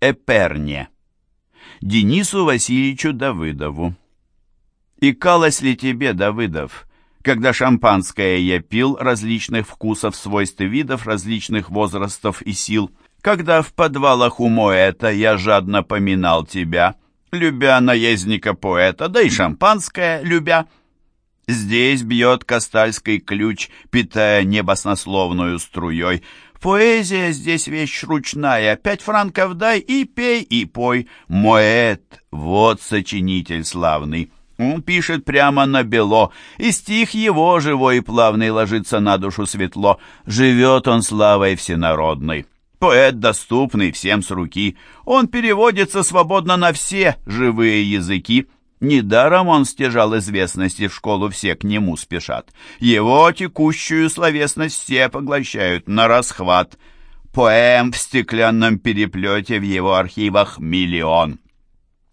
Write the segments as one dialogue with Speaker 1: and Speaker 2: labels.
Speaker 1: Эперне. Денису Васильевичу Давыдову. Икалось ли тебе, Давыдов, когда шампанское я пил различных вкусов, свойств и видов, различных возрастов и сил, когда в подвалах у Моэта я жадно поминал тебя, любя наездника поэта, да и шампанское любя. Здесь бьет кастальский ключ, питая небоснословную струей. Поэзия здесь вещь ручная, пять франков дай и пей, и пой. Моэт, вот сочинитель славный. Он пишет прямо на бело, и стих его живой и плавный ложится на душу светло. Живет он славой всенародной. Поэт доступный всем с руки. Он переводится свободно на все живые языки. Недаром он стяжал известности, в школу все к нему спешат. Его текущую словесность все поглощают на расхват. Поэм в стеклянном переплете в его архивах миллион.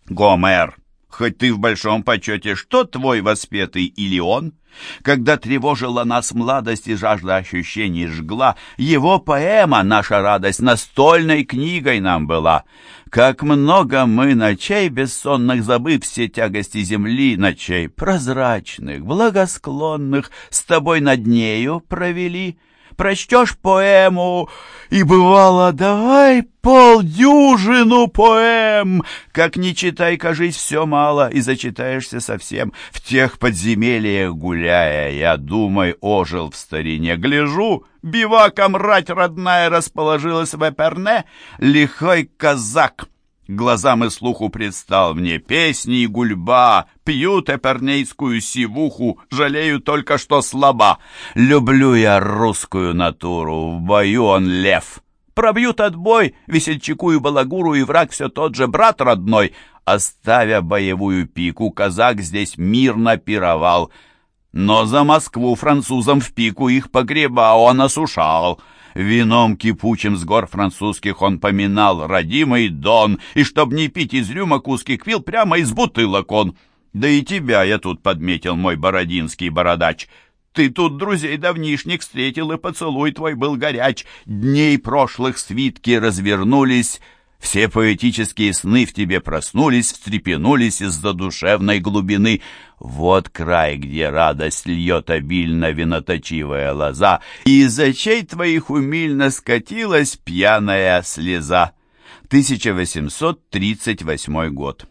Speaker 1: Гомер, хоть ты в большом почете, что твой воспетый или он? Когда тревожила нас младость и жажда ощущений жгла, его поэма, наша радость, настольной книгой нам была. Как много мы ночей бессонных, забыв все тягости земли, ночей прозрачных, благосклонных, с тобой над нею провели — прочтешь поэму, и бывало, давай полдюжину поэм. Как не читай, кажись, все мало, и зачитаешься совсем. В тех подземельях гуляя, я, думай, ожил в старине. Гляжу, биваком рать родная расположилась в Эперне, лихой казак — Глазам и слуху предстал мне песни и гульба, Пьют эпернейскую сивуху, жалею только, что слаба. Люблю я русскую натуру, в бою он лев. Пробьют отбой, весельчаку и балагуру, и враг все тот же брат родной. Оставя боевую пику, казак здесь мирно пировал. Но за Москву французам в пику их погреба он осушал. Вином кипучим с гор французских он поминал родимый Дон, и чтоб не пить из рюмок узких пил, прямо из бутылок он. Да и тебя я тут подметил, мой бородинский бородач. Ты тут друзей давнишних встретил, и поцелуй твой был горяч. Дней прошлых свитки развернулись, все поэтические сны в тебе проснулись, встрепенулись из-за душевной глубины. Вот край, где радость льет обильно виноточивая лоза, и из очей твоих умильно скатилась пьяная слеза. 1838 год.